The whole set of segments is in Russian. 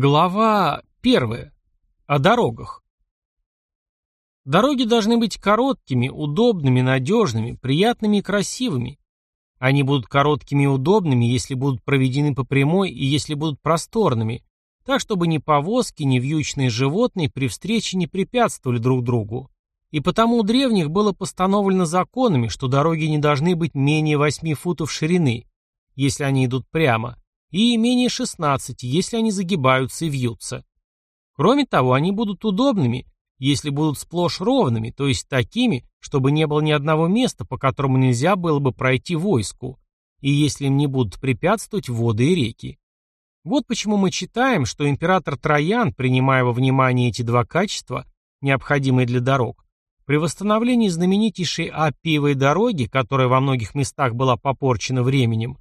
Глава первая. О дорогах. Дороги должны быть короткими, удобными, надежными, приятными и красивыми. Они будут короткими и удобными, если будут проведены по прямой и если будут просторными, так чтобы ни повозки, ни вьючные животные при встрече не препятствовали друг другу. И потому у древних было постановлено законами, что дороги не должны быть менее 8 футов ширины, если они идут прямо, и менее 16, если они загибаются и вьются. Кроме того, они будут удобными, если будут сплошь ровными, то есть такими, чтобы не было ни одного места, по которому нельзя было бы пройти войску, и если им не будут препятствовать воды и реки. Вот почему мы читаем, что император Троян, принимая во внимание эти два качества, необходимые для дорог, при восстановлении знаменитейшей Аппиевой дороги, которая во многих местах была попорчена временем,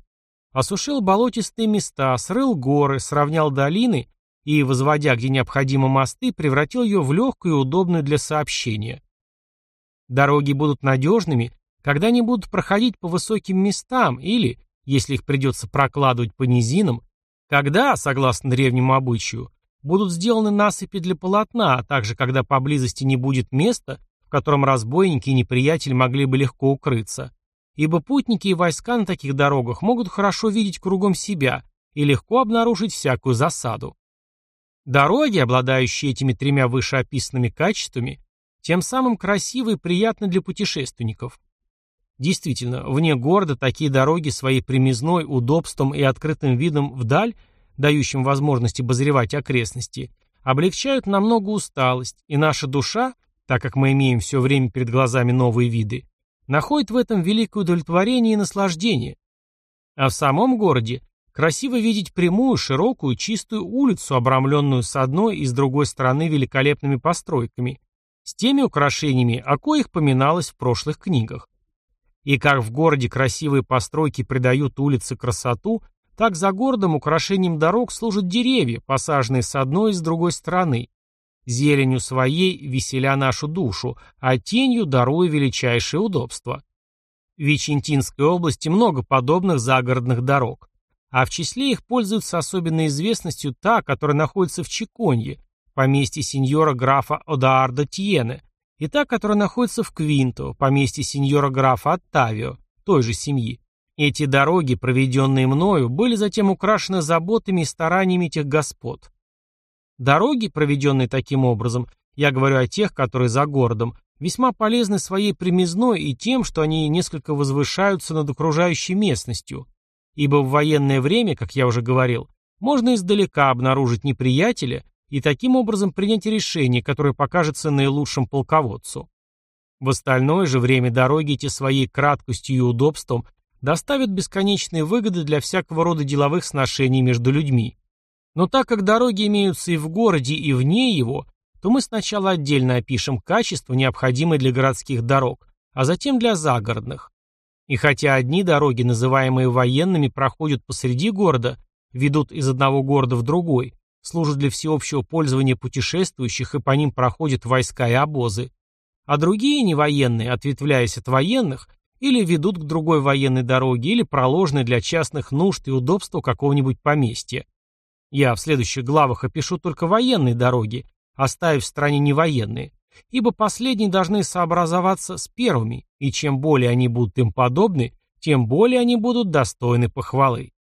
Осушил болотистые места, срыл горы, сравнял долины и, возводя где необходимо мосты, превратил ее в легкую и удобную для сообщения. Дороги будут надежными, когда они будут проходить по высоким местам или, если их придется прокладывать по низинам, когда, согласно древнему обычаю, будут сделаны насыпи для полотна, а также когда поблизости не будет места, в котором разбойники и неприятель могли бы легко укрыться, ибо путники и войска на таких дорогах могут хорошо видеть кругом себя и легко обнаружить всякую засаду. Дороги, обладающие этими тремя вышеописанными качествами, тем самым красивы и приятны для путешественников. Действительно, вне города такие дороги своей примизной, удобством и открытым видом вдаль, дающим возможность обозревать окрестности, облегчают намного усталость, и наша душа, так как мы имеем все время перед глазами новые виды, находит в этом великое удовлетворение и наслаждение. А в самом городе красиво видеть прямую, широкую, чистую улицу, обрамленную с одной и с другой стороны великолепными постройками, с теми украшениями, о коих поминалось в прошлых книгах. И как в городе красивые постройки придают улице красоту, так за городом украшением дорог служат деревья, посаженные с одной и с другой стороны, зеленью своей веселя нашу душу, а тенью даруя величайшее удобство. В Вичентинской области много подобных загородных дорог, а в числе их пользуется особенной известностью та, которая находится в Чиконье, поместье сеньора графа Одаарда Тьене, и та, которая находится в Квинто, поместье сеньора графа Оттавио, той же семьи. Эти дороги, проведенные мною, были затем украшены заботами и стараниями этих господ. Дороги, проведенные таким образом, я говорю о тех, которые за городом, весьма полезны своей примизной и тем, что они несколько возвышаются над окружающей местностью, ибо в военное время, как я уже говорил, можно издалека обнаружить неприятеля и таким образом принять решение, которое покажется наилучшим полководцу. В остальное же время дороги эти своей краткостью и удобством доставят бесконечные выгоды для всякого рода деловых сношений между людьми. Но так как дороги имеются и в городе, и вне его, то мы сначала отдельно опишем качества, необходимые для городских дорог, а затем для загородных. И хотя одни дороги, называемые военными, проходят посреди города, ведут из одного города в другой, служат для всеобщего пользования путешествующих и по ним проходят войска и обозы, а другие, не военные, ответвляясь от военных, или ведут к другой военной дороге, или проложены для частных нужд и удобства какого-нибудь поместья. Я в следующих главах опишу только военные дороги, оставив в стране невоенные, ибо последние должны сообразоваться с первыми, и чем более они будут им подобны, тем более они будут достойны похвалы.